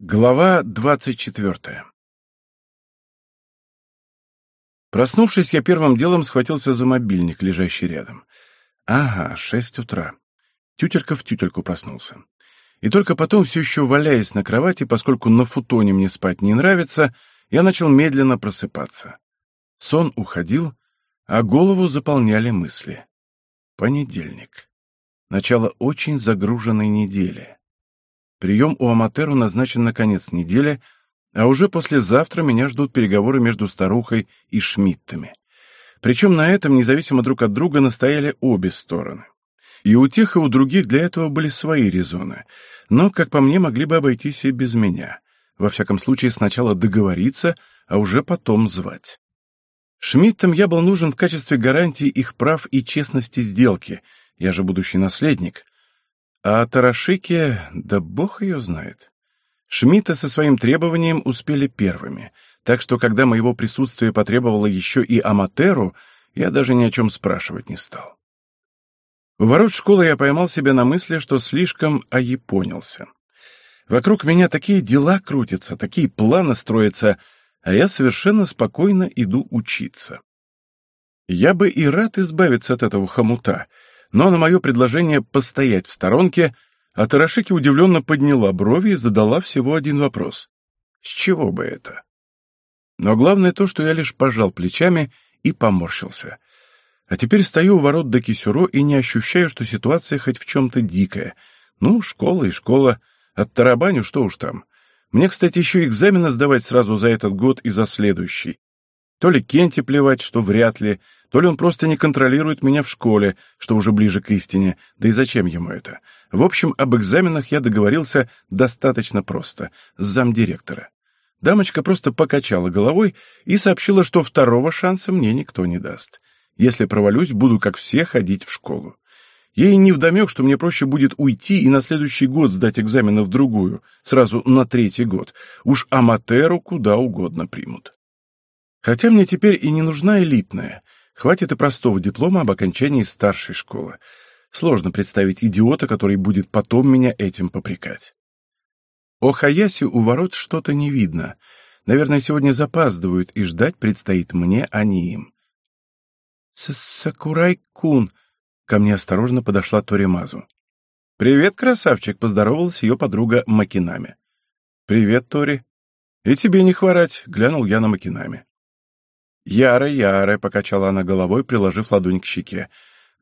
Глава двадцать четвертая Проснувшись, я первым делом схватился за мобильник, лежащий рядом. Ага, шесть утра. Тютелька в тютельку проснулся. И только потом, все еще валяясь на кровати, поскольку на футоне мне спать не нравится, я начал медленно просыпаться. Сон уходил, а голову заполняли мысли. Понедельник. Начало очень загруженной недели. Прием у Аматеру назначен на конец недели, а уже послезавтра меня ждут переговоры между старухой и Шмидтами. Причем на этом, независимо друг от друга, настояли обе стороны. И у тех, и у других для этого были свои резоны, но, как по мне, могли бы обойтись и без меня. Во всяком случае, сначала договориться, а уже потом звать. Шмидтам я был нужен в качестве гарантии их прав и честности сделки, я же будущий наследник, а Тарашике, да бог ее знает. Шмидта со своим требованием успели первыми, так что когда моего присутствия потребовало еще и Аматеру, я даже ни о чем спрашивать не стал. У ворот школы я поймал себя на мысли, что слишком ояпонился. Вокруг меня такие дела крутятся, такие планы строятся, а я совершенно спокойно иду учиться. Я бы и рад избавиться от этого хомута, но на мое предложение постоять в сторонке Атарашики удивленно подняла брови и задала всего один вопрос. С чего бы это? Но главное то, что я лишь пожал плечами и поморщился. А теперь стою у ворот до Кисюро и не ощущаю, что ситуация хоть в чем-то дикая. Ну, школа и школа. От тарабаню что уж там. Мне, кстати, еще экзамены сдавать сразу за этот год и за следующий. То ли Кенте плевать, что вряд ли, то ли он просто не контролирует меня в школе, что уже ближе к истине, да и зачем ему это? В общем, об экзаменах я договорился достаточно просто, с замдиректора. Дамочка просто покачала головой и сообщила, что второго шанса мне никто не даст. Если провалюсь, буду, как все, ходить в школу. Ей невдомек, что мне проще будет уйти и на следующий год сдать экзамены в другую, сразу на третий год. Уж Аматеру куда угодно примут. Хотя мне теперь и не нужна элитная — Хватит и простого диплома об окончании старшей школы. Сложно представить идиота, который будет потом меня этим попрекать. О Хаясе у ворот что-то не видно. Наверное, сегодня запаздывают, и ждать предстоит мне, а не им. «Сакурай-кун!» — ко мне осторожно подошла Торимазу. «Привет, красавчик!» — поздоровалась ее подруга Макинами. «Привет, Тори!» «И тебе не хворать!» — глянул я на Макинами. «Яра, Яра!» — покачала она головой, приложив ладонь к щеке.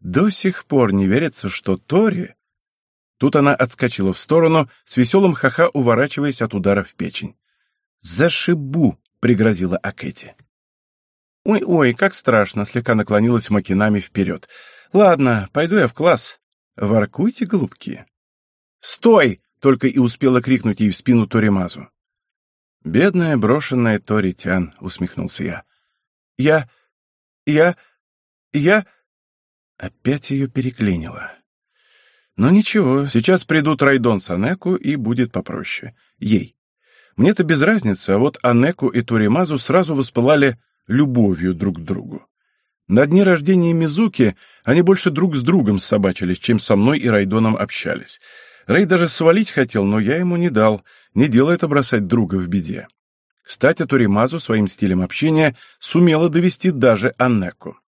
«До сих пор не верится, что Тори...» Тут она отскочила в сторону, с веселым ха-ха уворачиваясь от удара в печень. «Зашибу!» — пригрозила Акэти. «Ой-ой, как страшно!» — слегка наклонилась Макинами вперед. «Ладно, пойду я в класс. Воркуйте, голубки!» «Стой!» — только и успела крикнуть ей в спину Торимазу. «Бедная брошенная Торитян!» — усмехнулся я. Я... я... я...» Опять ее переклинило. «Ну ничего, сейчас придут Райдон с Анеку, и будет попроще. Ей. Мне-то без разницы, а вот Анеку и Торимазу сразу воспылали любовью друг к другу. На дне рождения Мизуки они больше друг с другом собачились, чем со мной и Райдоном общались. Рэй даже свалить хотел, но я ему не дал. Не дело это бросать друга в беде. Кстати, Торимазу своим стилем общения сумела довести даже Аннеку.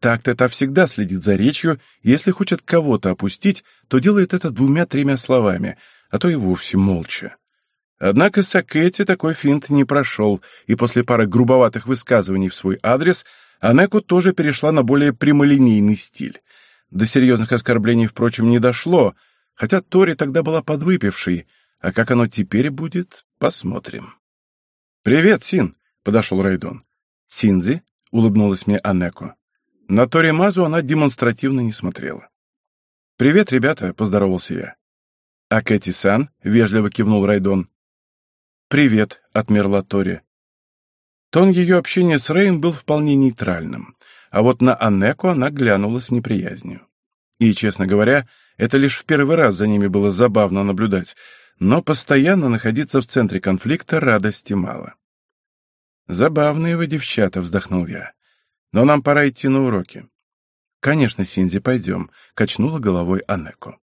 Так-то та всегда следит за речью, если хочет кого-то опустить, то делает это двумя-тремя словами, а то и вовсе молча. Однако Сакетти такой финт не прошел, и после пары грубоватых высказываний в свой адрес Анеку тоже перешла на более прямолинейный стиль. До серьезных оскорблений, впрочем, не дошло, хотя Тори тогда была подвыпившей, а как оно теперь будет, посмотрим. «Привет, Син!» — подошел Райдон. «Синзи?» — улыбнулась мне Анеко. На Тори Мазу она демонстративно не смотрела. «Привет, ребята!» — поздоровался я. «А Кэти-сан?» — вежливо кивнул Райдон. «Привет!» — отмерла Тори. Тон ее общения с Рэем был вполне нейтральным, а вот на Анеку она глянула с неприязнью. И, честно говоря, это лишь в первый раз за ними было забавно наблюдать — но постоянно находиться в центре конфликта радости мало. «Забавные вы, девчата», — вздохнул я. «Но нам пора идти на уроки». «Конечно, Синзи, пойдем», — качнула головой Анеко.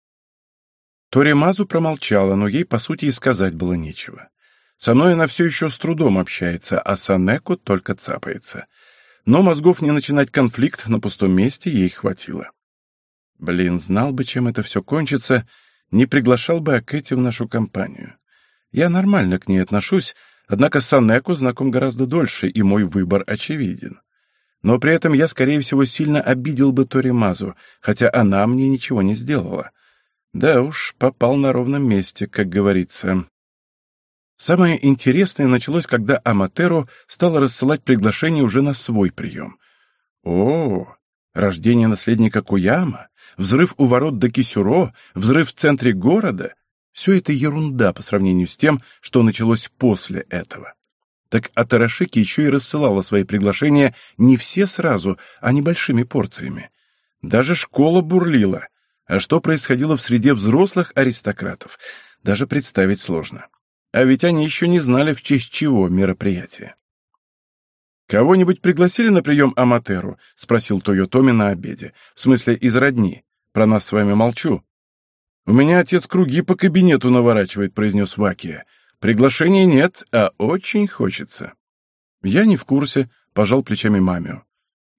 Торимазу промолчала, но ей, по сути, и сказать было нечего. Со мной она все еще с трудом общается, а с Анеку только цапается. Но мозгов не начинать конфликт на пустом месте ей хватило. Блин, знал бы, чем это все кончится, не приглашал бы Акэти в нашу компанию. Я нормально к ней отношусь, однако с знаком гораздо дольше, и мой выбор очевиден. Но при этом я, скорее всего, сильно обидел бы Торимазу, хотя она мне ничего не сделала. Да уж, попал на ровном месте, как говорится. Самое интересное началось, когда Аматеро стала рассылать приглашение уже на свой прием. О, рождение наследника Куяма, взрыв у ворот до Кисюро, взрыв в центре города — все это ерунда по сравнению с тем, что началось после этого. Так Атарашики еще и рассылала свои приглашения не все сразу, а небольшими порциями. Даже школа бурлила. А что происходило в среде взрослых аристократов, даже представить сложно. А ведь они еще не знали, в честь чего мероприятие. «Кого-нибудь пригласили на прием Аматеру?» — спросил Тойотоми на обеде. «В смысле, из родни. Про нас с вами молчу». «У меня отец круги по кабинету наворачивает», — произнес Вакия. «Приглашения нет, а очень хочется». «Я не в курсе», — пожал плечами мамио.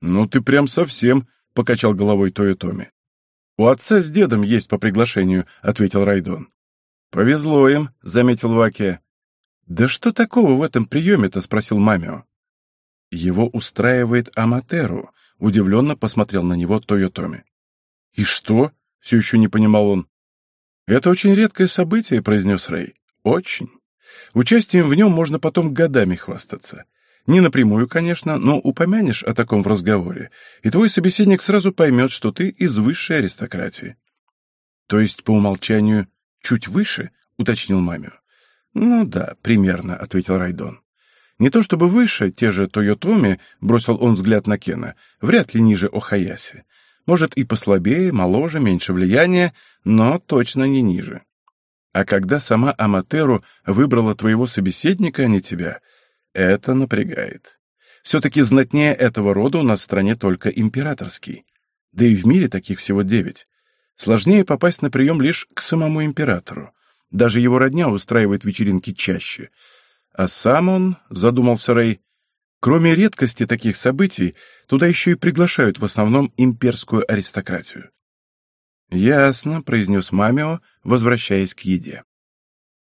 «Ну ты прям совсем», — покачал головой Тойотоми. «У отца с дедом есть по приглашению», — ответил Райдон. «Повезло им», — заметил Вакия. «Да что такого в этом приеме-то?» — спросил Мамио. «Его устраивает Аматеру», — удивленно посмотрел на него Тойотоми. «И что?» — все еще не понимал он. «Это очень редкое событие», — произнес Рэй. «Очень. Участием в нем можно потом годами хвастаться. Не напрямую, конечно, но упомянешь о таком в разговоре, и твой собеседник сразу поймет, что ты из высшей аристократии». «То есть, по умолчанию, «Чуть выше?» — уточнил Мамио. «Ну да, примерно», — ответил Райдон. «Не то чтобы выше, те же Тойотоми», — бросил он взгляд на Кена, — «вряд ли ниже Охаяси. Может, и послабее, моложе, меньше влияния, но точно не ниже. А когда сама Аматеру выбрала твоего собеседника, а не тебя, это напрягает. Все-таки знатнее этого рода у нас в стране только императорский. Да и в мире таких всего девять. Сложнее попасть на прием лишь к самому императору. Даже его родня устраивает вечеринки чаще. А сам он, задумался Рэй, кроме редкости таких событий, туда еще и приглашают в основном имперскую аристократию. «Ясно», — произнес Мамио, возвращаясь к еде.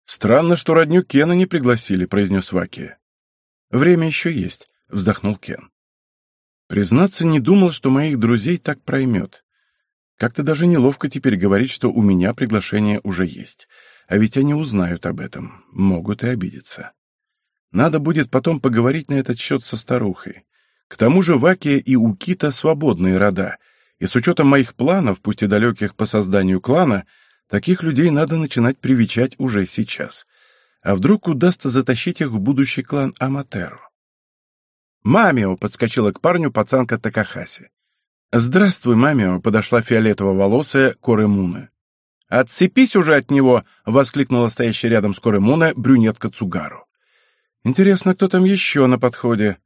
«Странно, что родню Кена не пригласили», — произнес Ваки. «Время еще есть», — вздохнул Кен. «Признаться, не думал, что моих друзей так проймет. Как-то даже неловко теперь говорить, что у меня приглашение уже есть. А ведь они узнают об этом, могут и обидеться. Надо будет потом поговорить на этот счет со старухой. К тому же Вакия и Укита — свободные рода, и с учетом моих планов, пусть и далеких по созданию клана, таких людей надо начинать привечать уже сейчас. А вдруг удастся затащить их в будущий клан Аматеру? «Мамио!» — подскочила к парню пацанка Такахаси. «Здравствуй, мамио!» — подошла фиолетово-волосая Коремуна. «Отцепись уже от него!» — воскликнула стоящая рядом с Коремуна брюнетка Цугару. «Интересно, кто там еще на подходе?»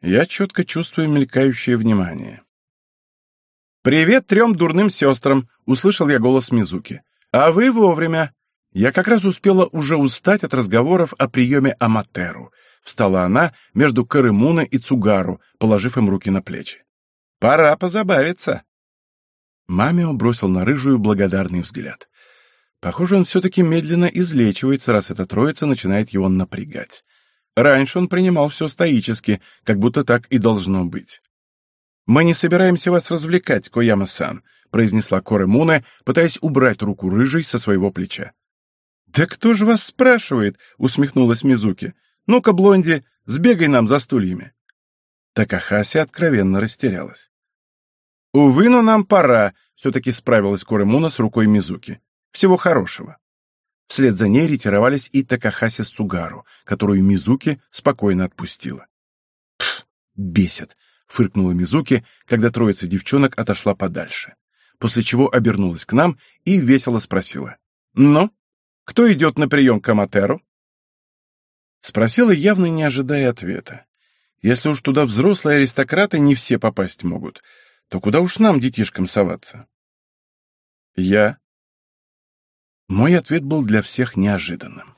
Я четко чувствую мелькающее внимание. «Привет трем дурным сестрам!» — услышал я голос Мизуки. «А вы вовремя!» Я как раз успела уже устать от разговоров о приеме Аматеру. Встала она между Карымуна и Цугару, положив им руки на плечи. Пора позабавиться. Мамио бросил на рыжую благодарный взгляд. Похоже, он все-таки медленно излечивается, раз эта троица начинает его напрягать. Раньше он принимал все стоически, как будто так и должно быть. «Мы не собираемся вас развлекать, Кояма-сан», — произнесла Коре Муне, пытаясь убрать руку рыжей со своего плеча. «Да кто же вас спрашивает?» — усмехнулась Мизуки. «Ну-ка, Блонди, сбегай нам за стульями». Такахаси откровенно растерялась. «Увы, но нам пора», — все-таки справилась Коремуна с рукой Мизуки. «Всего хорошего». Вслед за ней ретировались и Такахаси с Цугару, которую Мизуки спокойно отпустила. «Пф, бесит», — фыркнула Мизуки, когда троица девчонок отошла подальше, после чего обернулась к нам и весело спросила. «Ну, кто идет на прием к Аматеру?» Спросила, явно не ожидая ответа. Если уж туда взрослые аристократы не все попасть могут, то куда уж нам, детишкам, соваться? Я. Мой ответ был для всех неожиданным.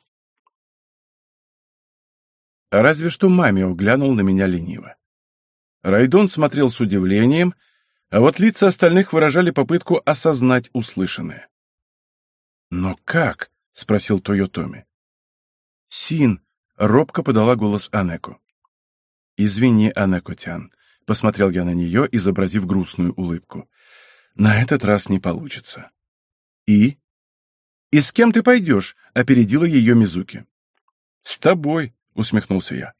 Разве что Мамио глянул на меня лениво. Райдон смотрел с удивлением, а вот лица остальных выражали попытку осознать услышанное. «Но как?» — спросил Тойотоми. «Син», — робко подала голос Анеко. «Извини, Анеко-тян», — посмотрел я на нее, изобразив грустную улыбку. «На этот раз не получится». «И?» «И с кем ты пойдешь?» — опередила ее Мизуки. «С тобой», — усмехнулся я.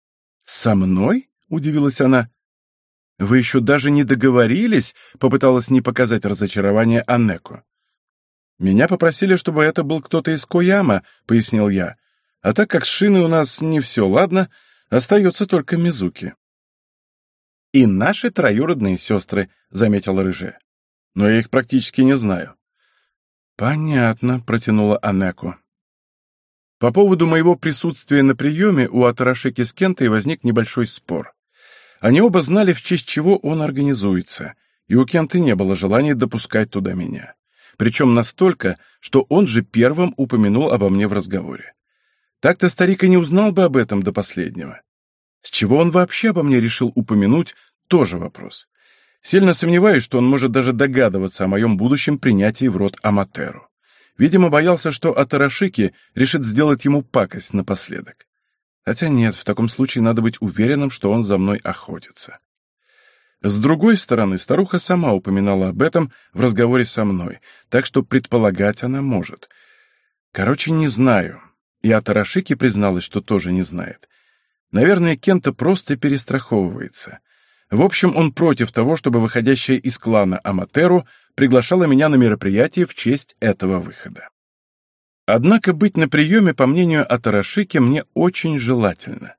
«Со мной?» — удивилась она. «Вы еще даже не договорились?» — попыталась не показать разочарование Аннеко. «Меня попросили, чтобы это был кто-то из Кояма», — пояснил я. «А так как с шиной у нас не все ладно, остается только Мизуки». «И наши троюродные сестры», — заметила Рыжая. «Но я их практически не знаю». «Понятно», — протянула Анеку. По поводу моего присутствия на приеме у Атарашики с Кентой возник небольшой спор. Они оба знали, в честь чего он организуется, и у Кенты не было желания допускать туда меня. Причем настолько, что он же первым упомянул обо мне в разговоре. Так-то старик и не узнал бы об этом до последнего. С чего он вообще обо мне решил упомянуть, тоже вопрос. Сильно сомневаюсь, что он может даже догадываться о моем будущем принятии в рот Аматеру. Видимо, боялся, что Атарашики решит сделать ему пакость напоследок. Хотя нет, в таком случае надо быть уверенным, что он за мной охотится. С другой стороны, старуха сама упоминала об этом в разговоре со мной, так что предполагать она может. Короче, не знаю. И Атарашики призналась, что тоже не знает. Наверное, Кента просто перестраховывается. В общем, он против того, чтобы выходящая из клана Аматеру приглашала меня на мероприятие в честь этого выхода. Однако быть на приеме, по мнению Атарашики, мне очень желательно.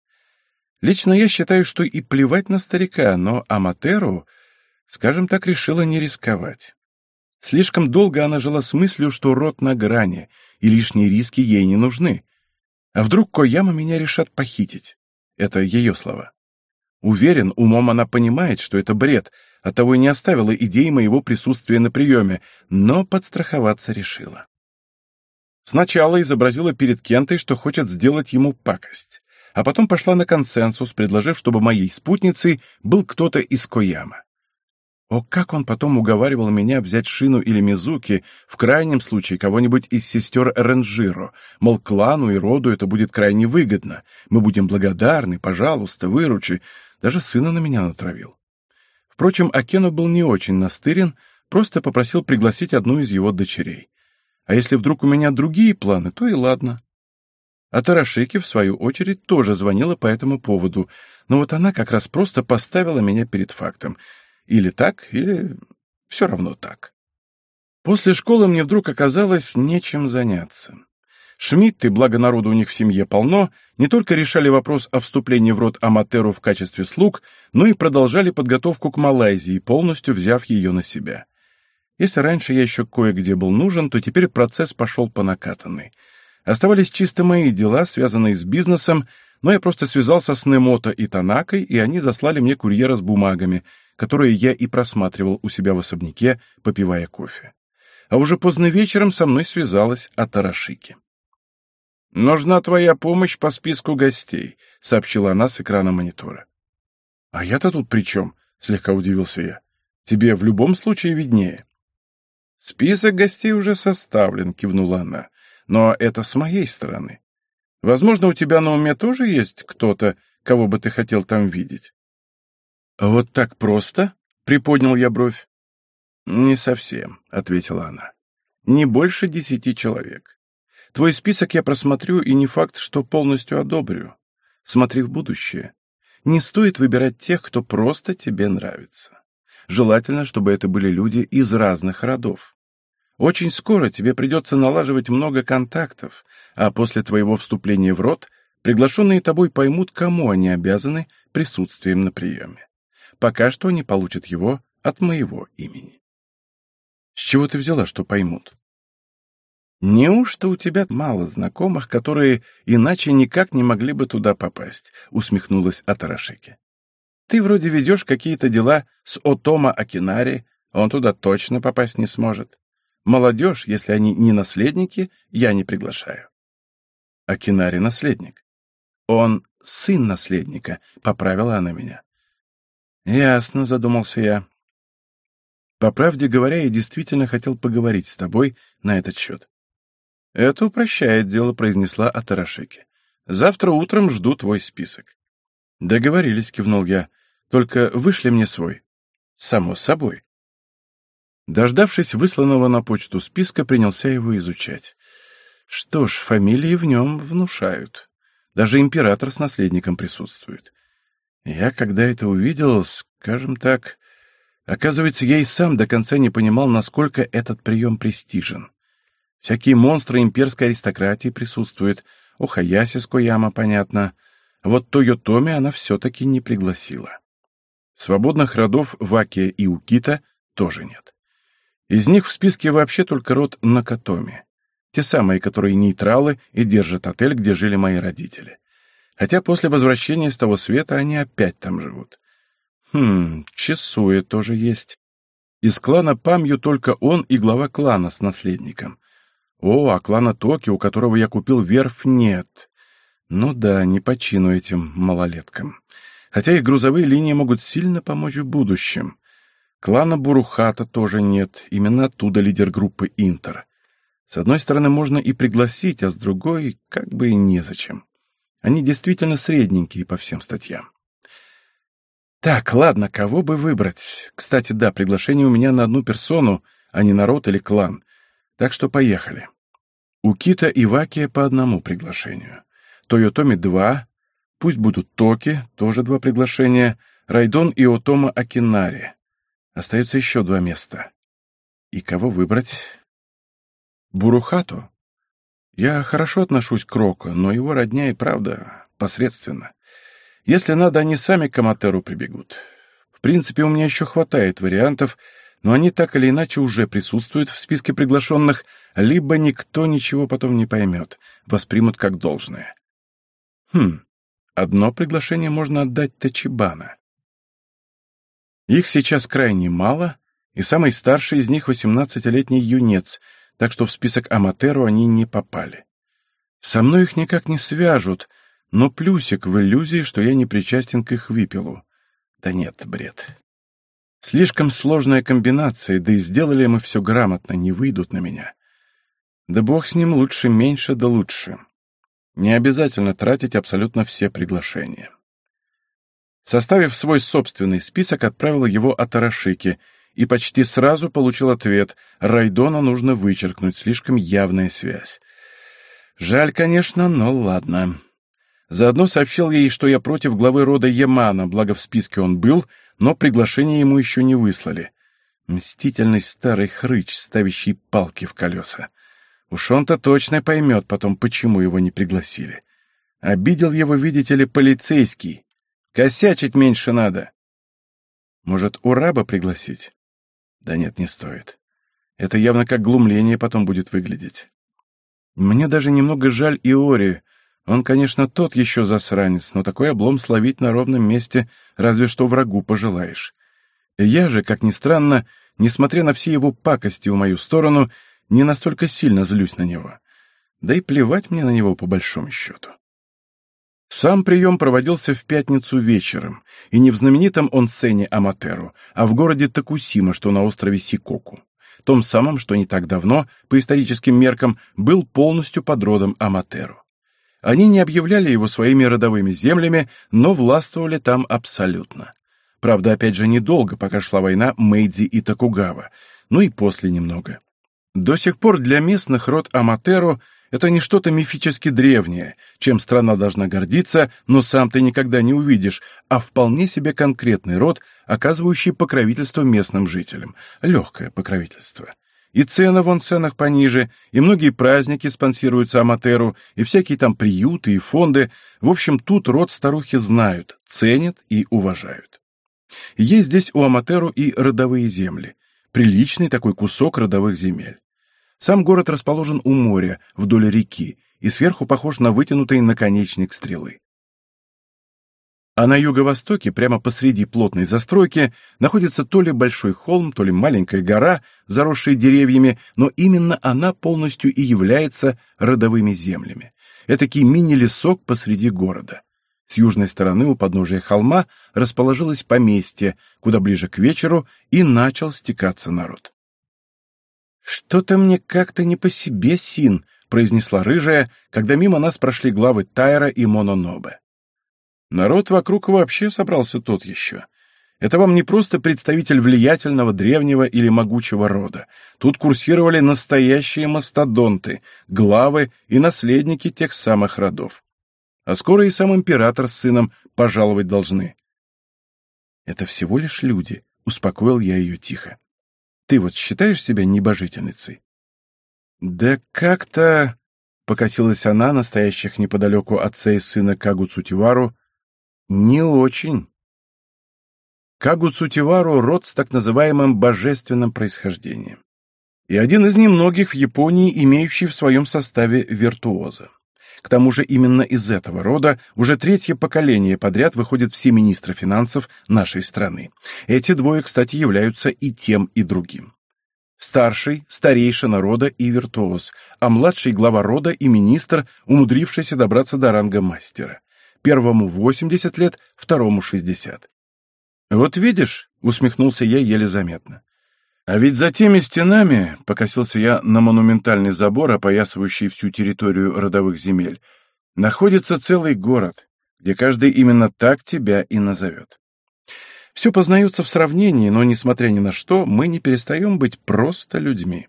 Лично я считаю, что и плевать на старика, но Аматеру, скажем так, решила не рисковать. Слишком долго она жила с мыслью, что рот на грани, и лишние риски ей не нужны. А вдруг Кояма меня решат похитить? Это ее слова. Уверен, умом она понимает, что это бред, оттого и не оставила идеи моего присутствия на приеме, но подстраховаться решила. Сначала изобразила перед Кентой, что хочет сделать ему пакость, а потом пошла на консенсус, предложив, чтобы моей спутницей был кто-то из Кояма. О, как он потом уговаривал меня взять Шину или Мизуки, в крайнем случае кого-нибудь из сестер Ренжиро, мол, клану и роду это будет крайне выгодно, мы будем благодарны, пожалуйста, выручи, даже сына на меня натравил. Впрочем, Акену был не очень настырен, просто попросил пригласить одну из его дочерей. А если вдруг у меня другие планы, то и ладно. А Тарашеки, в свою очередь, тоже звонила по этому поводу, но вот она как раз просто поставила меня перед фактом. Или так, или все равно так. После школы мне вдруг оказалось нечем заняться. Шмидты, благо народу у них в семье полно, не только решали вопрос о вступлении в род Аматеру в качестве слуг, но и продолжали подготовку к Малайзии, полностью взяв ее на себя. Если раньше я еще кое-где был нужен, то теперь процесс пошел по накатанной. Оставались чисто мои дела, связанные с бизнесом, но я просто связался с Немото и Танакой, и они заслали мне курьера с бумагами, которые я и просматривал у себя в особняке, попивая кофе. А уже поздно вечером со мной связалась Атарашики. «Нужна твоя помощь по списку гостей», — сообщила она с экрана монитора. «А я-то тут при чем?» — слегка удивился я. «Тебе в любом случае виднее». «Список гостей уже составлен», — кивнула она. «Но это с моей стороны. Возможно, у тебя на уме тоже есть кто-то, кого бы ты хотел там видеть?» «Вот так просто?» — приподнял я бровь. «Не совсем», — ответила она. «Не больше десяти человек. Твой список я просмотрю, и не факт, что полностью одобрю. Смотри в будущее. Не стоит выбирать тех, кто просто тебе нравится. Желательно, чтобы это были люди из разных родов. Очень скоро тебе придется налаживать много контактов, а после твоего вступления в род приглашенные тобой поймут, кому они обязаны присутствием на приеме. Пока что они получат его от моего имени. С чего ты взяла, что поймут? «Неужто у тебя мало знакомых, которые иначе никак не могли бы туда попасть?» — усмехнулась Атарашеки. «Ты вроде ведешь какие-то дела с Отома Акинари, он туда точно попасть не сможет. Молодежь, если они не наследники, я не приглашаю». Акинари — наследник. Он сын наследника», — поправила она меня. «Ясно», — задумался я. «По правде говоря, я действительно хотел поговорить с тобой на этот счет». «Это упрощает дело», — произнесла Атарашеки. «Завтра утром жду твой список». «Договорились», — кивнул я. «Только вышли мне свой». «Само собой». Дождавшись высланного на почту списка, принялся его изучать. Что ж, фамилии в нем внушают. Даже император с наследником присутствует. Я, когда это увидел, скажем так, оказывается, я и сам до конца не понимал, насколько этот прием престижен. Всякие монстры имперской аристократии присутствуют. У Хаяси с понятно. Вот Тойотоми она все-таки не пригласила. Свободных родов Вакия и Укита тоже нет. Из них в списке вообще только род Накатоми. Те самые, которые нейтралы и держат отель, где жили мои родители. Хотя после возвращения с того света они опять там живут. Хм, Чесуя тоже есть. Из клана Памью только он и глава клана с наследником. О, а клана Токи, у которого я купил верфь, нет. Ну да, не по чину этим малолеткам. Хотя их грузовые линии могут сильно помочь в будущем. Клана Бурухата тоже нет, именно оттуда лидер группы Интер. С одной стороны, можно и пригласить, а с другой, как бы и незачем. Они действительно средненькие по всем статьям. Так, ладно, кого бы выбрать? Кстати, да, приглашение у меня на одну персону, а не народ или клан. Так что поехали. У Кита и Вакия по одному приглашению. Тойотоми два, пусть будут Токи, тоже два приглашения, Райдон и Отома Акинари. Остается еще два места. И кого выбрать? Бурухату? Я хорошо отношусь к Року, но его родня и правда посредственно. Если надо, они сами к Аматеру прибегут. В принципе, у меня еще хватает вариантов, но они так или иначе уже присутствуют в списке приглашенных, либо никто ничего потом не поймет, воспримут как должное. Хм, одно приглашение можно отдать Тачибана. Их сейчас крайне мало, и самый старший из них — восемнадцатилетний юнец — так что в список Аматеру они не попали. Со мной их никак не свяжут, но плюсик в иллюзии, что я не причастен к их выпилу. Да нет, бред. Слишком сложная комбинация, да и сделали мы все грамотно, не выйдут на меня. Да бог с ним, лучше меньше, да лучше. Не обязательно тратить абсолютно все приглашения. Составив свой собственный список, отправила его Атарашике — и почти сразу получил ответ «Райдона нужно вычеркнуть, слишком явная связь». Жаль, конечно, но ладно. Заодно сообщил ей, что я против главы рода Ямана, благо в списке он был, но приглашение ему еще не выслали. Мстительный старый хрыч, ставящий палки в колеса. Уж он-то точно поймет потом, почему его не пригласили. Обидел его, видите ли, полицейский. Косячить меньше надо. Может, у раба пригласить? Да нет, не стоит. Это явно как глумление потом будет выглядеть. Мне даже немного жаль Иори. Он, конечно, тот еще засранец, но такой облом словить на ровном месте разве что врагу пожелаешь. Я же, как ни странно, несмотря на все его пакости в мою сторону, не настолько сильно злюсь на него. Да и плевать мне на него по большому счету. Сам прием проводился в пятницу вечером, и не в знаменитом онсене Аматеру, а в городе Такусима, что на острове Сикоку, том самом, что не так давно, по историческим меркам, был полностью под родом Аматеру. Они не объявляли его своими родовыми землями, но властвовали там абсолютно. Правда, опять же, недолго, пока шла война Мэйдзи и Токугава, ну и после немного. До сих пор для местных род Аматеру это не что-то мифически древнее, чем страна должна гордиться, но сам ты никогда не увидишь, а вполне себе конкретный род, оказывающий покровительство местным жителям. Легкое покровительство. И цены в ценах пониже, и многие праздники спонсируются Аматеру, и всякие там приюты и фонды. В общем, тут род старухи знают, ценят и уважают. Есть здесь у Аматеру и родовые земли. Приличный такой кусок родовых земель. Сам город расположен у моря, вдоль реки, и сверху похож на вытянутый наконечник стрелы. А на юго-востоке, прямо посреди плотной застройки, находится то ли большой холм, то ли маленькая гора, заросшая деревьями, но именно она полностью и является родовыми землями. Этакий мини-лесок посреди города. С южной стороны у подножия холма расположилось поместье, куда ближе к вечеру и начал стекаться народ. «Что-то мне как-то не по себе, Син», — произнесла рыжая, когда мимо нас прошли главы Тайра и Мононобе. Народ вокруг вообще собрался тот еще. Это вам не просто представитель влиятельного, древнего или могучего рода. Тут курсировали настоящие мастодонты, главы и наследники тех самых родов. А скоро и сам император с сыном пожаловать должны. «Это всего лишь люди», — успокоил я ее тихо. «Ты вот считаешь себя небожительницей?» «Да как-то...» — покосилась она, настоящих неподалеку отца и сына Кагу Цутивару. «Не очень». Кагу Цутивару — род с так называемым божественным происхождением. И один из немногих в Японии, имеющий в своем составе виртуоза. К тому же именно из этого рода уже третье поколение подряд выходят все министры финансов нашей страны. Эти двое, кстати, являются и тем, и другим. Старший – старейшина рода и виртуоз, а младший – глава рода и министр, умудрившийся добраться до ранга мастера. Первому 80 лет, второму 60. «Вот видишь», — усмехнулся я еле заметно, а ведь за теми стенами, — покосился я на монументальный забор, опоясывающий всю территорию родовых земель, — находится целый город, где каждый именно так тебя и назовет. Все познается в сравнении, но, несмотря ни на что, мы не перестаем быть просто людьми.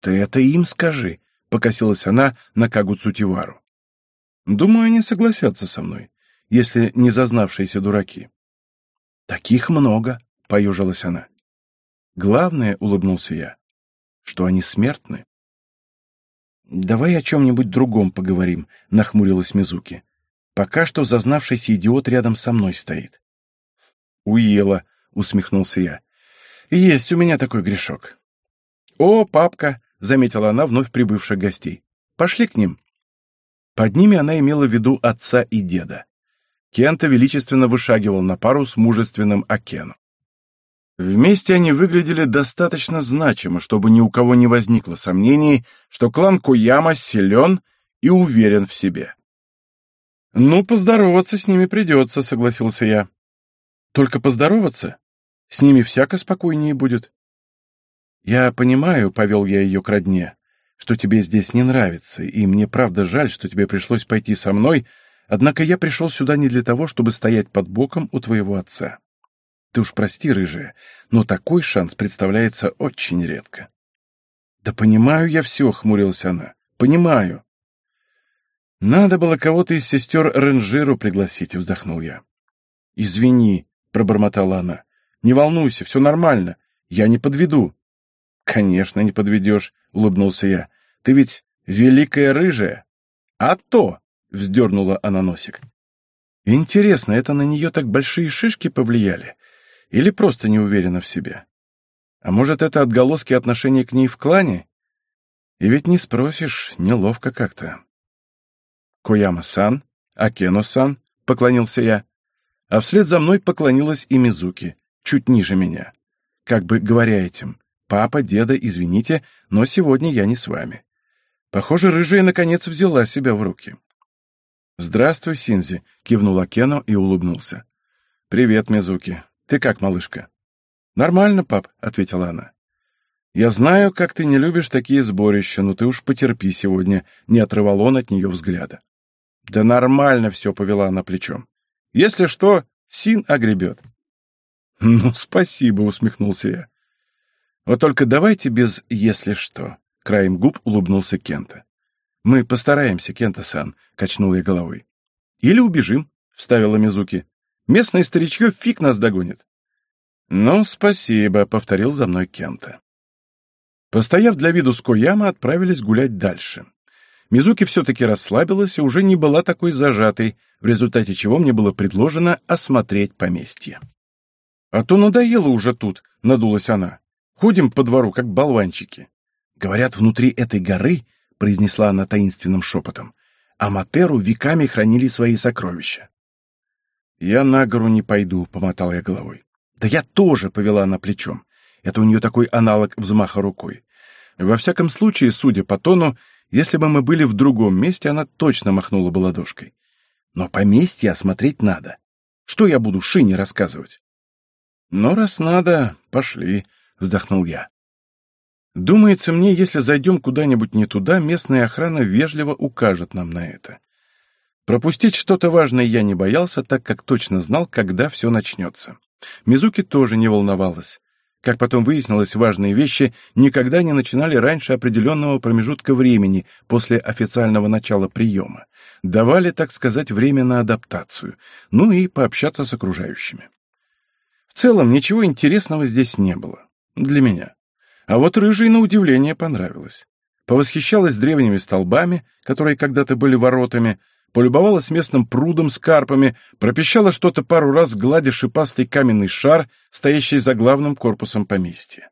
«Ты это им скажи», — покосилась она на Кагуцутивару. «Думаю, они согласятся со мной, если не зазнавшиеся дураки». «Таких много», — поюжилась она. Главное, — улыбнулся я, — что они смертны. «Давай о чем-нибудь другом поговорим», — нахмурилась Мизуки. «Пока что зазнавшийся идиот рядом со мной стоит». «Уела», — усмехнулся я. «Есть у меня такой грешок». «О, папка», — заметила она вновь прибывших гостей. «Пошли к ним». Под ними она имела в виду отца и деда. Кента величественно вышагивал на пару с мужественным Акеном. Вместе они выглядели достаточно значимо, чтобы ни у кого не возникло сомнений, что клан Куяма силен и уверен в себе. «Ну, поздороваться с ними придется», — согласился я. «Только поздороваться? С ними всяко спокойнее будет». «Я понимаю», — повел я ее к родне, — «что тебе здесь не нравится, и мне правда жаль, что тебе пришлось пойти со мной, однако я пришел сюда не для того, чтобы стоять под боком у твоего отца». Ты уж прости, рыжая, но такой шанс представляется очень редко. Да понимаю я все, хмурилась она. Понимаю. Надо было кого-то из сестер Ренжиру пригласить, вздохнул я. Извини, пробормотала она. Не волнуйся, все нормально. Я не подведу. Конечно, не подведешь, улыбнулся я. Ты ведь великая рыжая. А то, вздернула она носик. Интересно, это на нее так большие шишки повлияли? Или просто не уверена в себе? А может, это отголоски отношений к ней в клане? И ведь не спросишь, неловко как-то. Кояма-сан, Акено-сан, поклонился я. А вслед за мной поклонилась и Мизуки, чуть ниже меня. Как бы говоря этим, папа, деда, извините, но сегодня я не с вами. Похоже, рыжая наконец взяла себя в руки. «Здравствуй, Синзи», — кивнул Акено и улыбнулся. «Привет, Мизуки. Ты как, малышка?» «Нормально, пап», — ответила она. «Я знаю, как ты не любишь такие сборища, но ты уж потерпи сегодня», — не отрывал он от нее взгляда. «Да нормально все», — повела она плечом. «Если что, Син огребет». «Ну, спасибо», — усмехнулся я. «Вот только давайте без «если что», — краем губ улыбнулся Кента. «Мы постараемся, Кента-сан», — качнул я головой. «Или убежим», — вставила Мизуки. Местное старичье фиг нас догонит. «Ну, спасибо», — повторил за мной Кента. Постояв для виду с Кояма, отправились гулять дальше. Мизуки все-таки расслабилась и уже не была такой зажатой, в результате чего мне было предложено осмотреть поместье. «А то надоело уже тут», — надулась она. «Ходим по двору, как болванчики». «Говорят, внутри этой горы», — произнесла она таинственным шепотом, «Аматеру веками хранили свои сокровища. «Я на гору не пойду», — помотал я головой. «Да я тоже», — повела она плечом. Это у нее такой аналог взмаха рукой. Во всяком случае, судя по тону, если бы мы были в другом месте, она точно махнула бы ладошкой. Но поместье осмотреть надо. Что я буду Шине рассказывать? Ну, раз надо, пошли, вздохнул я. Думается мне, если зайдем куда-нибудь не туда, местная охрана вежливо укажет нам на это. Пропустить что-то важное я не боялся, так как точно знал, когда все начнется. Мизуки тоже не волновалась. Как потом выяснилось, важные вещи никогда не начинали раньше определенного промежутка времени после официального начала приема. Давали, так сказать, время на адаптацию, ну и пообщаться с окружающими. В целом, ничего интересного здесь не было. Для меня. А вот рыжей, на удивление, понравилось. Повосхищалась древними столбами, которые когда-то были воротами, полюбовалась местным прудом с карпами, пропищала что-то пару раз, гладя шипастый каменный шар, стоящий за главным корпусом поместья.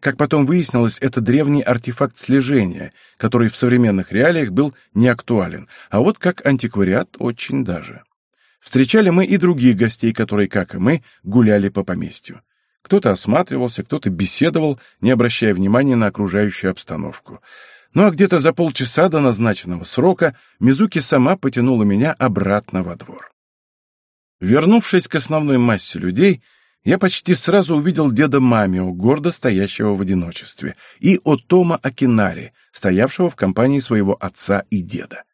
Как потом выяснилось, это древний артефакт слежения, который в современных реалиях был не актуален, а вот как антиквариат очень даже. Встречали мы и других гостей, которые, как и мы, гуляли по поместью. Кто-то осматривался, кто-то беседовал, не обращая внимания на окружающую обстановку. Ну а где-то за полчаса до назначенного срока Мизуки сама потянула меня обратно во двор. Вернувшись к основной массе людей, я почти сразу увидел деда Мамио, гордо стоящего в одиночестве, и Отома Акинари, стоявшего в компании своего отца и деда.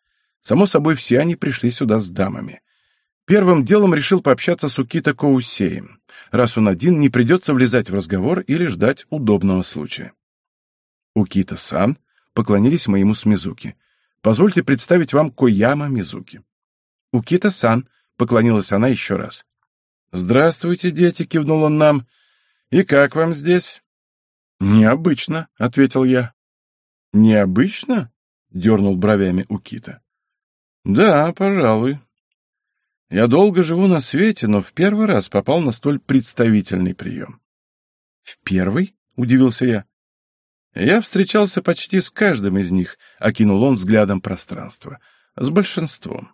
Само собой, все они пришли сюда с дамами. Первым делом решил пообщаться с Укита Коусеем. Раз он один, не придется влезать в разговор или ждать удобного случая. Укита-сан поклонились моему с Мизуки. «Позвольте представить вам Кояма Мизуки». «Укита-сан», — поклонилась она еще раз. «Здравствуйте, дети», — кивнул он нам. «И как вам здесь?» «Необычно», — ответил я. «Необычно?» — дернул бровями Укита. «Да, пожалуй. Я долго живу на свете, но в первый раз попал на столь представительный прием». «В первый?» — удивился я. Я встречался почти с каждым из них, окинул он взглядом пространство. С большинством.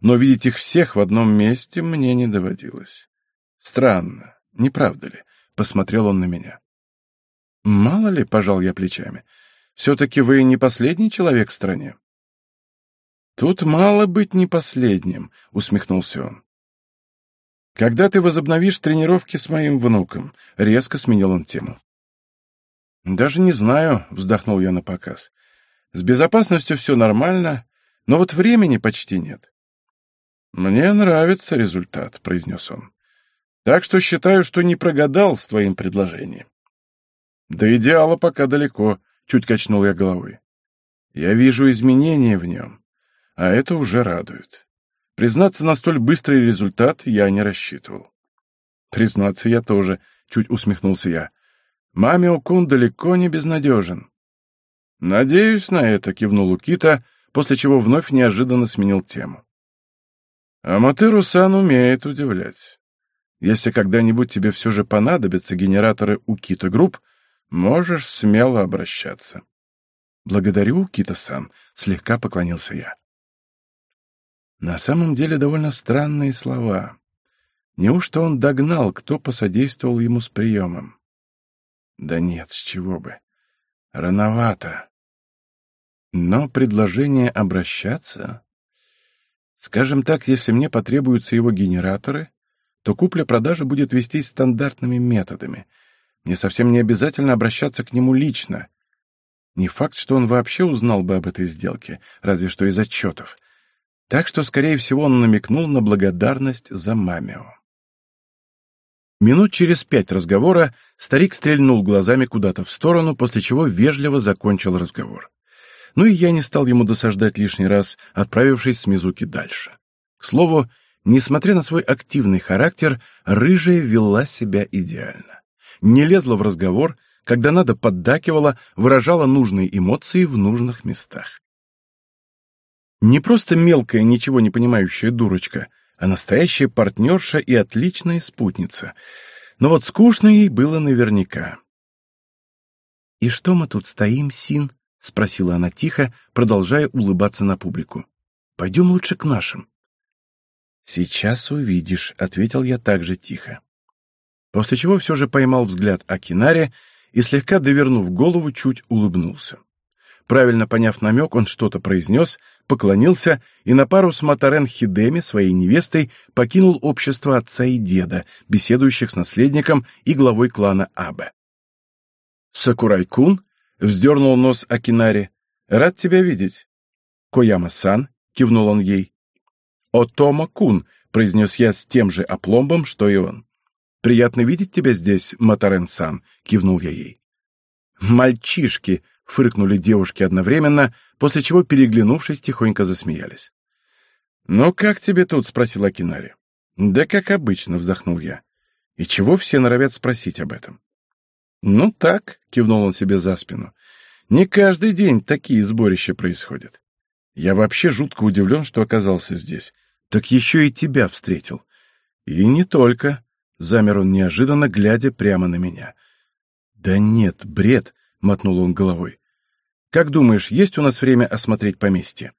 Но видеть их всех в одном месте мне не доводилось. Странно, не правда ли? Посмотрел он на меня. Мало ли, пожал я плечами. Все-таки вы не последний человек в стране. Тут мало быть не последним, усмехнулся он. Когда ты возобновишь тренировки с моим внуком? Резко сменил он тему. «Даже не знаю», — вздохнул я на показ. «С безопасностью все нормально, но вот времени почти нет». «Мне нравится результат», — произнес он. «Так что считаю, что не прогадал с твоим предложением». «До идеала пока далеко», — чуть качнул я головой. «Я вижу изменения в нем, а это уже радует. Признаться, на столь быстрый результат я не рассчитывал». «Признаться, я тоже», — чуть усмехнулся я. Мамио-кун далеко не безнадежен. «Надеюсь на это», — кивнул Укита, после чего вновь неожиданно сменил тему. «Аматеру-сан умеет удивлять. Если когда-нибудь тебе все же понадобятся генераторы Укита Групп, можешь смело обращаться». «Благодарю, Укита-сан», — слегка поклонился я. На самом деле довольно странные слова. Неужто он догнал, кто посодействовал ему с приемом? Да нет, с чего бы. Рановато. Но предложение обращаться... Скажем так, если мне потребуются его генераторы, то купля-продажа будет вестись стандартными методами. Мне совсем не обязательно обращаться к нему лично. Не факт, что он вообще узнал бы об этой сделке, разве что из отчетов. Так что, скорее всего, он намекнул на благодарность за мамио. Минут через пять разговора старик стрельнул глазами куда-то в сторону, после чего вежливо закончил разговор. Ну и я не стал ему досаждать лишний раз, отправившись с Мизуки дальше. К слову, несмотря на свой активный характер, рыжая вела себя идеально. Не лезла в разговор, когда надо поддакивала, выражала нужные эмоции в нужных местах. Не просто мелкая, ничего не понимающая дурочка, а настоящая партнерша и отличная спутница. Но вот скучно ей было наверняка. «И что мы тут стоим, Син?» — спросила она тихо, продолжая улыбаться на публику. «Пойдем лучше к нашим». «Сейчас увидишь», — ответил я также тихо. После чего все же поймал взгляд Акинари и, слегка довернув голову, чуть улыбнулся. Правильно поняв намек, он что-то произнес, поклонился и на пару с Матарен Хидеми, своей невестой, покинул общество отца и деда, беседующих с наследником и главой клана Абе. «Сакурай-кун?» — вздернул нос Акинари. «Рад тебя видеть». «Кояма-сан?» — кивнул он ей. «Отома-кун», — произнес я с тем же опломбом, что и он. «Приятно видеть тебя здесь, Матарен-сан», — кивнул я ей. «Мальчишки!» — фыркнули девушки одновременно, после чего, переглянувшись, тихонько засмеялись. «Ну, как тебе тут?» — спросил Акинари. «Да как обычно», — вздохнул я. «И чего все норовят спросить об этом?» «Ну так», — кивнул он себе за спину. «Не каждый день такие сборища происходят. Я вообще жутко удивлен, что оказался здесь. Так еще и тебя встретил. И не только». Замер он неожиданно, глядя прямо на меня. «Да нет, бред», — мотнул он головой. «Как думаешь, есть у нас время осмотреть поместье?»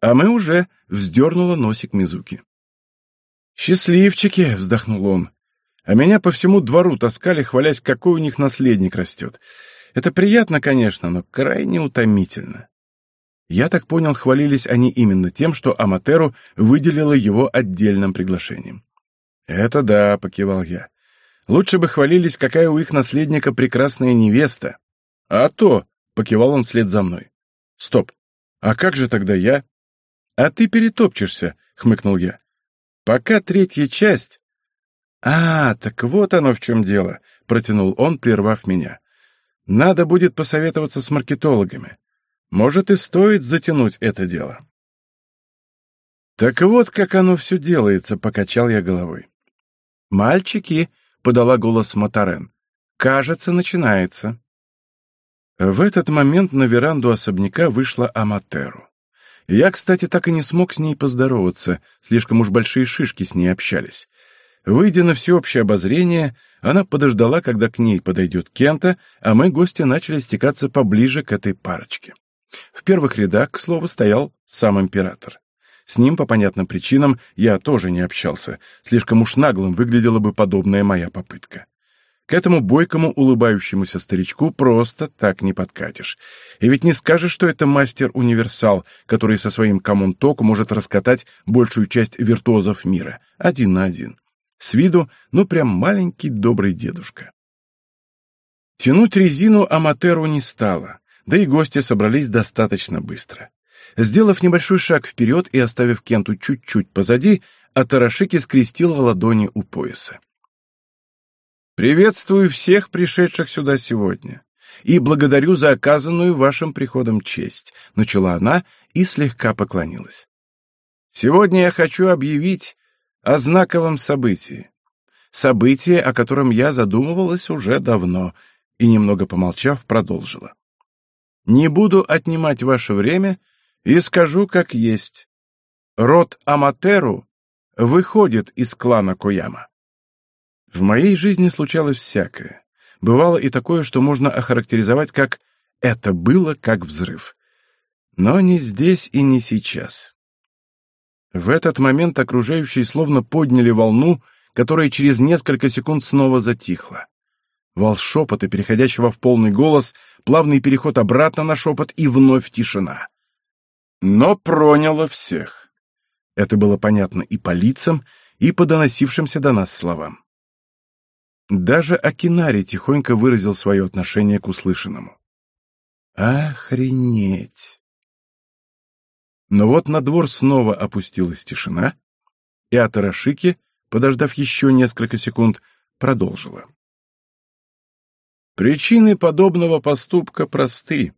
«А мы уже», — вздернула носик Мизуки. «Счастливчики», — вздохнул он. «А меня по всему двору таскали, хвалясь, какой у них наследник растет. Это приятно, конечно, но крайне утомительно». Я так понял, хвалились они именно тем, что Аматеру выделила его отдельным приглашением. «Это да», — покивал я. Лучше бы хвалились, какая у их наследника прекрасная невеста. А то, — покивал он вслед за мной. Стоп, а как же тогда я? А ты перетопчешься, — хмыкнул я. Пока третья часть... А, так вот оно в чем дело, — протянул он, прервав меня. Надо будет посоветоваться с маркетологами. Может, и стоит затянуть это дело. Так вот, как оно все делается, — покачал я головой. «Мальчики!» — подала голос Матарен. «Кажется, начинается». В этот момент на веранду особняка вышла Аматеру. Я, кстати, так и не смог с ней поздороваться, слишком уж большие шишки с ней общались. Выйдя на всеобщее обозрение, она подождала, когда к ней подойдет Кента, а мы, гости, начали стекаться поближе к этой парочке. В первых рядах, к слову, стоял сам император. С ним, по понятным причинам, я тоже не общался. Слишком уж наглым выглядела бы подобная моя попытка. К этому бойкому, улыбающемуся старичку просто так не подкатишь. И ведь не скажешь, что это мастер-универсал, который со своим коммунток может раскатать большую часть виртуозов мира, один на один. С виду, ну прям маленький добрый дедушка. Тянуть резину Аматеру не стало, да и гости собрались достаточно быстро. Сделав небольшой шаг вперед и оставив Кенту чуть-чуть позади, Атарашики скрестила ладони у пояса. «Приветствую всех пришедших сюда сегодня и благодарю за оказанную вашим приходом честь», — начала она и слегка поклонилась. «Сегодня я хочу объявить о знаковом событии. Событие, о котором я задумывалась уже давно», и, немного помолчав, продолжила. «Не буду отнимать ваше время и скажу как есть. Род Аматеру выходит из клана Кояма. В моей жизни случалось всякое. Бывало и такое, что можно охарактеризовать как «это было как взрыв». Но не здесь и не сейчас. В этот момент окружающие словно подняли волну, которая через несколько секунд снова затихла. Вал шепота, переходящего в полный голос, плавный переход обратно на шепот и вновь тишина но проняло всех. Это было понятно и по лицам, и по доносившимся до нас словам. Даже Акинари тихонько выразил свое отношение к услышанному. Охренеть! Но вот на двор снова опустилась тишина, и Атарашики, подождав еще несколько секунд, продолжила. Причины подобного поступка просты.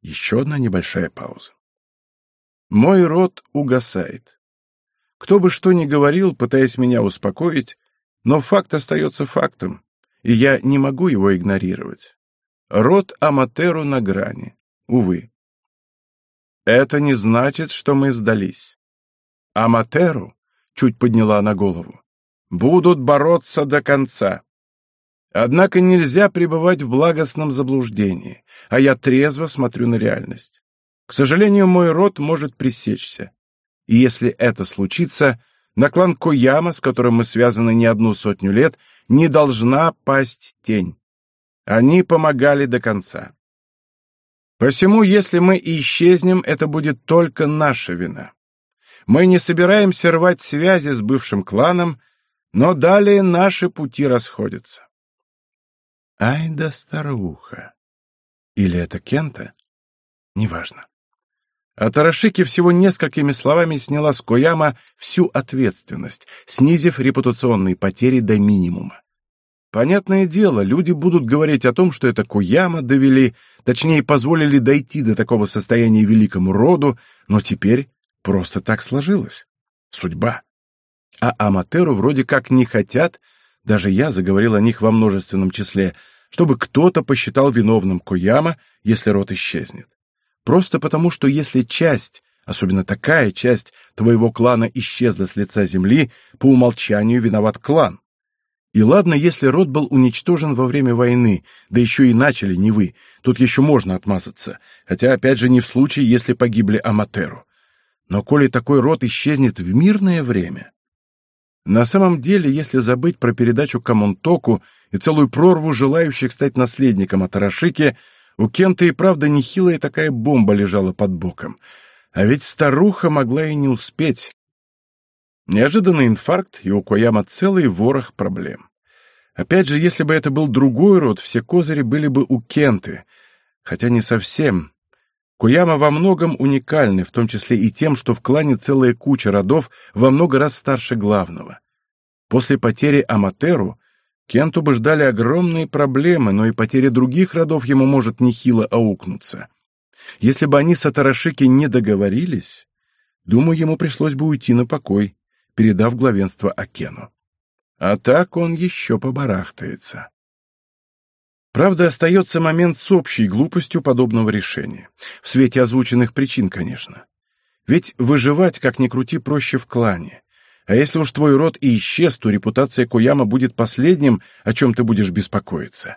Еще одна небольшая пауза. Мой род угасает. Кто бы что ни говорил, пытаясь меня успокоить, но факт остается фактом, и я не могу его игнорировать. Род Аматеру на грани, увы. Это не значит, что мы сдались. Аматеру, чуть подняла на голову, будут бороться до конца. Однако нельзя пребывать в благостном заблуждении, а я трезво смотрю на реальность. К сожалению, мой род может пресечься. И если это случится, на клан Кояма, с которым мы связаны не одну сотню лет, не должна пасть тень. Они помогали до конца. Посему, если мы исчезнем, это будет только наша вина. Мы не собираемся рвать связи с бывшим кланом, но далее наши пути расходятся. Ай да старуха! Или это Кента? Неважно. А Тарашики всего несколькими словами сняла с Кояма всю ответственность, снизив репутационные потери до минимума. Понятное дело, люди будут говорить о том, что это Кояма довели, точнее, позволили дойти до такого состояния великому роду, но теперь просто так сложилось. Судьба. А Аматеру вроде как не хотят, даже я заговорил о них во множественном числе, чтобы кто-то посчитал виновным Кояма, если род исчезнет. Просто потому, что если часть, особенно такая часть твоего клана исчезла с лица земли, по умолчанию виноват клан. И ладно, если род был уничтожен во время войны, да еще и начали не вы, тут еще можно отмазаться, хотя, опять же, не в случае, если погибли Аматеру. Но коли такой род исчезнет в мирное время... На самом деле, если забыть про передачу Камонтоку и целую прорву желающих стать наследником Атарашики, у Кента и правда нехилая такая бомба лежала под боком. А ведь старуха могла и не успеть. Неожиданный инфаркт, и у Кояма целый ворох проблем. Опять же, если бы это был другой род, все козыри были бы у Кенты. Хотя не совсем. Куяма во многом уникальны, в том числе и тем, что в клане целая куча родов во много раз старше главного. После потери Аматеру Кенту бы ждали огромные проблемы, но и потеря других родов ему может нехило аукнуться. Если бы они с Атарашики не договорились, думаю, ему пришлось бы уйти на покой, передав главенство Акену. А так он еще побарахтается. Правда, остается момент с общей глупостью подобного решения. В свете озвученных причин, конечно. Ведь выживать, как ни крути, проще в клане. А если уж твой род и исчез, то репутация Куяма будет последним, о чем ты будешь беспокоиться.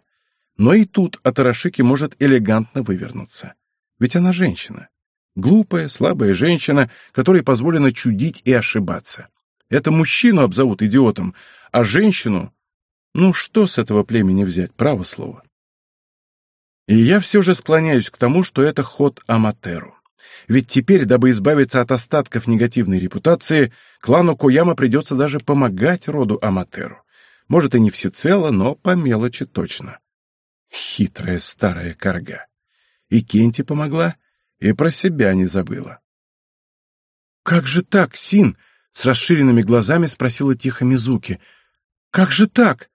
Но и тут Атарашики может элегантно вывернуться. Ведь она женщина. Глупая, слабая женщина, которой позволено чудить и ошибаться. Это мужчину обзовут идиотом, а женщину... Ну что с этого племени взять, право слово. И я все же склоняюсь к тому, что это ход Аматеру. Ведь теперь, дабы избавиться от остатков негативной репутации, клану Кояма придется даже помогать роду Аматеру. Может, и не всецело, но по мелочи точно. Хитрая старая корга. И Кенти помогла, и про себя не забыла. «Как же так, Син?» — с расширенными глазами спросила тихо Мизуки. «Как же так?»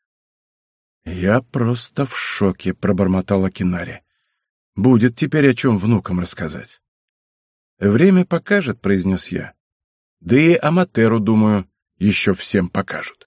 «Я просто в шоке», — пробормотала Кинари. «Будет теперь о чем внукам рассказать». «Время покажет», — произнес я. «Да и Аматеру, думаю, еще всем покажут».